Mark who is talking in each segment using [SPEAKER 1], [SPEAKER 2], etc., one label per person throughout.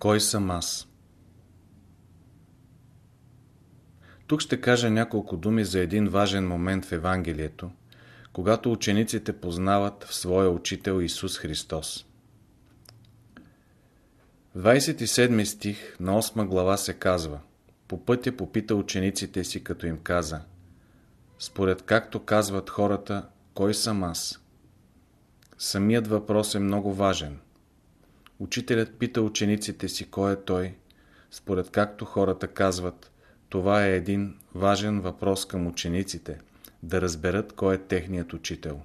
[SPEAKER 1] Кой съм аз? Тук ще кажа няколко думи за един важен момент в Евангелието, когато учениците познават в своя учител Исус Христос. В 27 стих на 8 глава се казва По пътя попита учениците си, като им каза Според както казват хората, кой съм аз? Самият въпрос е много важен. Учителят пита учениците си, кой е той, според както хората казват, това е един важен въпрос към учениците, да разберат кой е техният учител.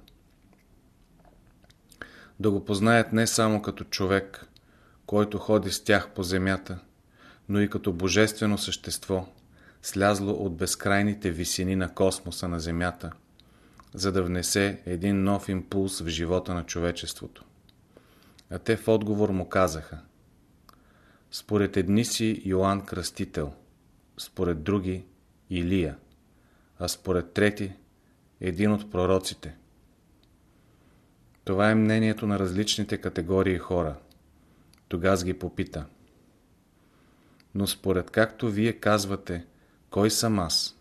[SPEAKER 1] Да го познаят не само като човек, който ходи с тях по земята, но и като божествено същество, слязло от безкрайните висини на космоса на земята, за да внесе един нов импулс в живота на човечеството. А те в отговор му казаха Според едни си Йоанн Кръстител, според други Илия, а според трети един от пророците. Това е мнението на различните категории хора. Тогас ги попита. Но според както вие казвате, кой съм аз?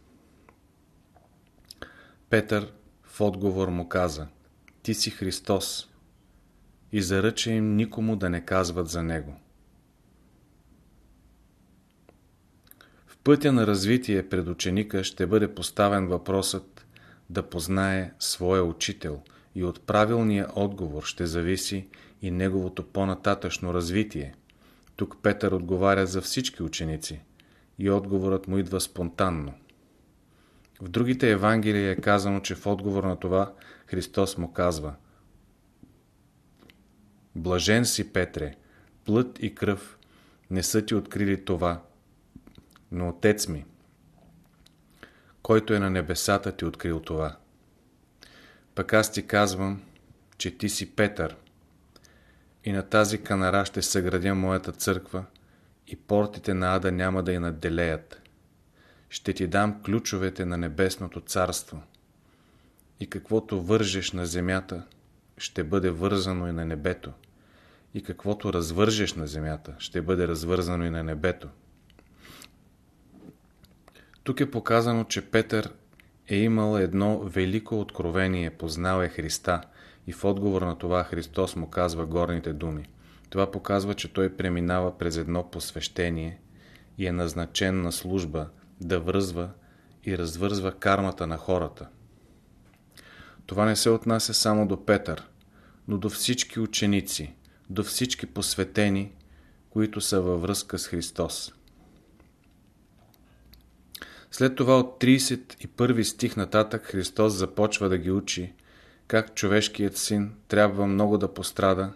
[SPEAKER 1] Петър в отговор му каза, ти си Христос и заръча им никому да не казват за Него. В пътя на развитие пред ученика ще бъде поставен въпросът да познае своя учител и от правилния отговор ще зависи и неговото по-нататъчно развитие. Тук Петър отговаря за всички ученици и отговорът му идва спонтанно. В другите Евангелия е казано, че в отговор на това Христос му казва Блажен си, Петре, плът и кръв не са ти открили това, но Отец ми, който е на небесата, ти открил това. Пък аз ти казвам, че ти си Петър, и на тази канара ще съградя моята църква и портите на ада няма да я надделеят. Ще ти дам ключовете на небесното царство. И каквото вържеш на земята, ще бъде вързано и на небето. И каквото развържеш на земята, ще бъде развързано и на небето. Тук е показано, че Петър е имал едно велико откровение, познал е Христа и в отговор на това Христос му казва горните думи. Това показва, че той преминава през едно посвещение и е назначен на служба да връзва и развързва кармата на хората. Това не се отнася само до Петър, но до всички ученици, до всички посветени, които са във връзка с Христос. След това от 31 стих нататък Христос започва да ги учи как човешкият син трябва много да пострада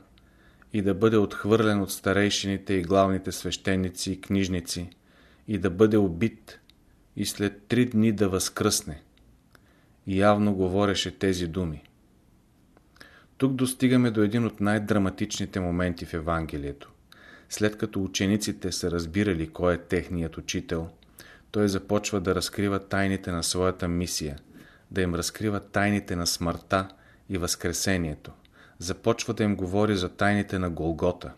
[SPEAKER 1] и да бъде отхвърлен от старейшините и главните свещеници и книжници и да бъде убит и след три дни да възкръсне. И явно говореше тези думи. Тук достигаме до един от най-драматичните моменти в Евангелието. След като учениците са разбирали кой е техният учител, той започва да разкрива тайните на своята мисия, да им разкрива тайните на смъртта и възкресението. Започва да им говори за тайните на Голгота.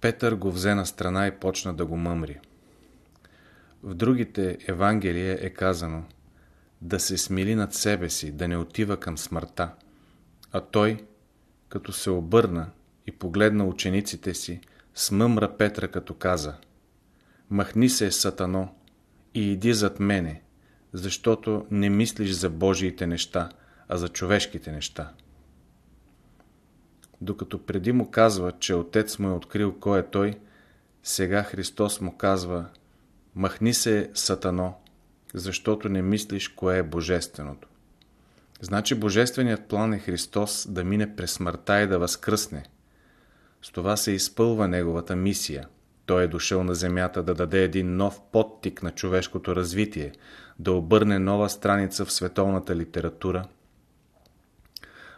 [SPEAKER 1] Петър го взе на страна и почна да го мъмри. В другите Евангелия е казано да се смили над себе си, да не отива към смъртта. А той, като се обърна и погледна учениците си, смъмра Петра, като каза Махни се, сатано, и иди зад мене, защото не мислиш за Божиите неща, а за човешките неща. Докато преди му казва, че отец му е открил кой е той, сега Христос му казва Махни се, сатано, защото не мислиш кое е божественото. Значи божественият план е Христос да мине през смъртта и да възкръсне. С това се изпълва неговата мисия. Той е дошъл на земята да даде един нов подтик на човешкото развитие, да обърне нова страница в световната литература.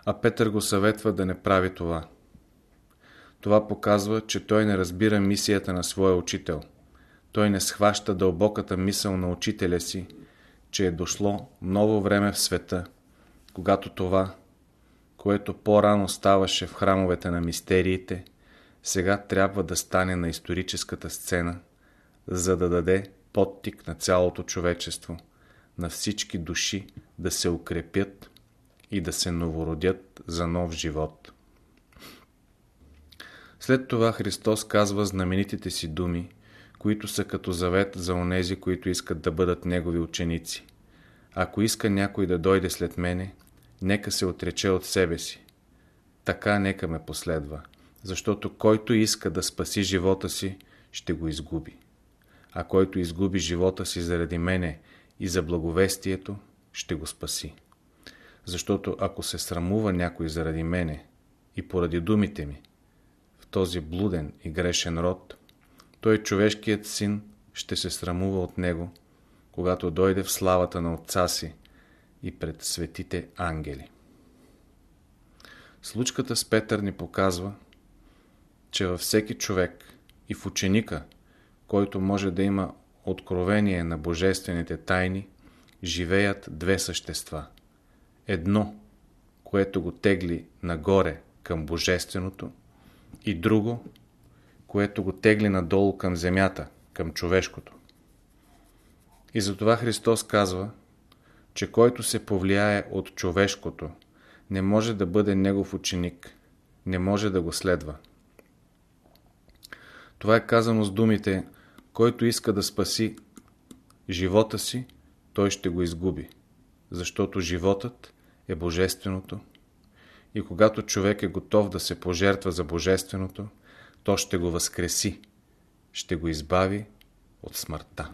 [SPEAKER 1] А Петър го съветва да не прави това. Това показва, че той не разбира мисията на своя учител – той не схваща дълбоката мисъл на учителя си, че е дошло ново време в света, когато това, което по-рано ставаше в храмовете на мистериите, сега трябва да стане на историческата сцена, за да даде подтик на цялото човечество, на всички души да се укрепят и да се новородят за нов живот. След това Христос казва знаменитите си думи, които са като завет за онези, които искат да бъдат Негови ученици. Ако иска някой да дойде след мене, нека се отрече от себе си. Така нека ме последва, защото който иска да спаси живота си, ще го изгуби. А който изгуби живота си заради мене и за благовестието, ще го спаси. Защото ако се срамува някой заради мене и поради думите ми, в този блуден и грешен род, той човешкият син ще се срамува от него, когато дойде в славата на Отца си и пред светите ангели. Случката с Петър ни показва, че във всеки човек и в ученика, който може да има откровение на божествените тайни, живеят две същества. Едно, което го тегли нагоре към божественото и друго, което го тегли надолу към земята, към човешкото. И затова Христос казва, че който се повлияе от човешкото, не може да бъде негов ученик, не може да го следва. Това е казано с думите, който иска да спаси живота си, той ще го изгуби, защото животът е божественото и когато човек е готов да се пожертва за божественото, то ще го възкреси, ще го избави от смъртта.